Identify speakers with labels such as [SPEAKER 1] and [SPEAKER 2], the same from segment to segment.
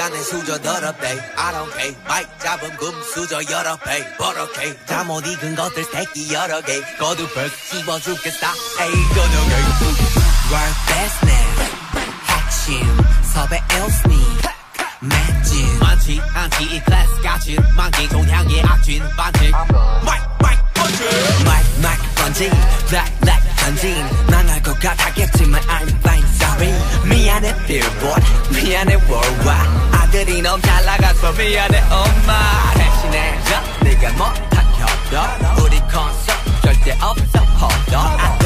[SPEAKER 1] 안에 수저 더럽대 I don't care 마이크 잡은 금 수저 여러 배 버럭해 잠못 익은 것들 새끼 여러 개 거두벌 씹어 죽겠다 에이 거두개 Work business 핵심 섭외 일스니 맥진 많지 않지 이 클래스 같이 만기 동향의 악진 반칙 마이크 마이크 번지 마이크 마이크 번지 블랙 블랙 전진 난알 것 같았겠지만 I'm fine sorry 미안해 billboard 미안해 worldwide 아들이 너무 잘 나가서 미안해 엄마. 대신해줘 네가 못한 협력 우리 콘서트 절대 없어 on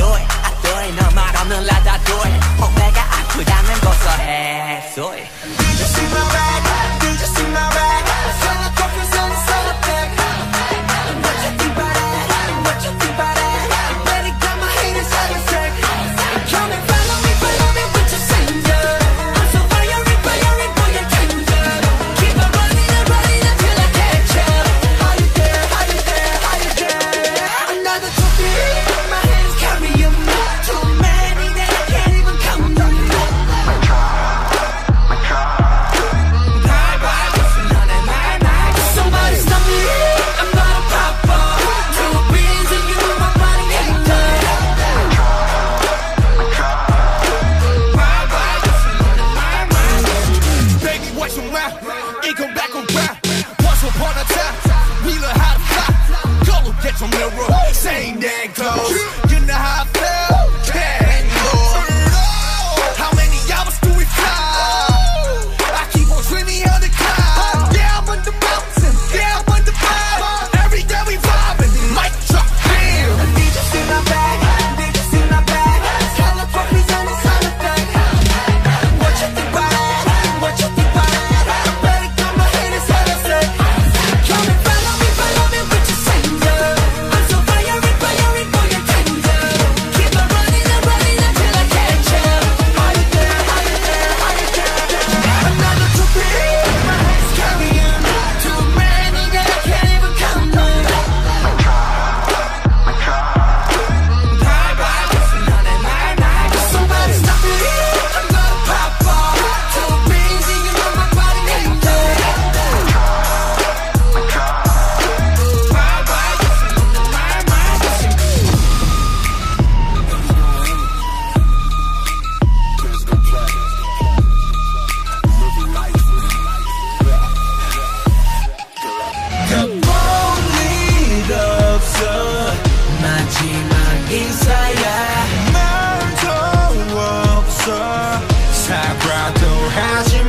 [SPEAKER 2] passion